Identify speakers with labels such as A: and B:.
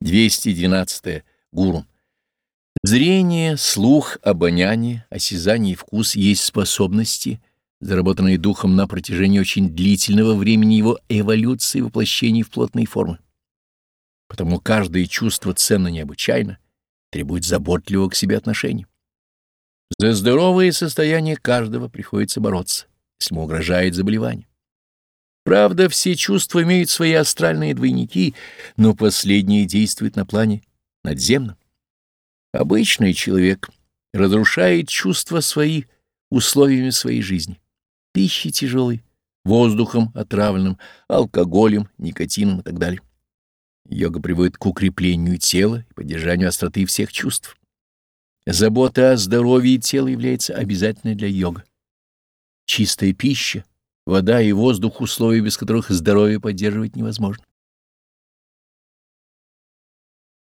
A: 212. Гуру. Зрение, слух, обоняние, осязание и вкус есть способности, заработанные духом на протяжении очень длительного времени его эволюции и воплощения в плотные формы. Потому каждое чувство ценно необычайно, требует заботливого к себе отношения. За здоровое состояние каждого приходится бороться, если ему угрожает заболевание. Правда, все чувства имеют свои астральные двойники, но последние действуют на плане надземном. Обычный человек разрушает чувства свои условиями своей жизни. Пищей тяжелой, воздухом отравленным, алкоголем, никотином и так далее. Йога приводит к укреплению тела и поддержанию остроты всех чувств. Забота о здоровье тела является обязательной для йога. Чистая пища Вода и воздух — условия, без которых здоровье поддерживать невозможно.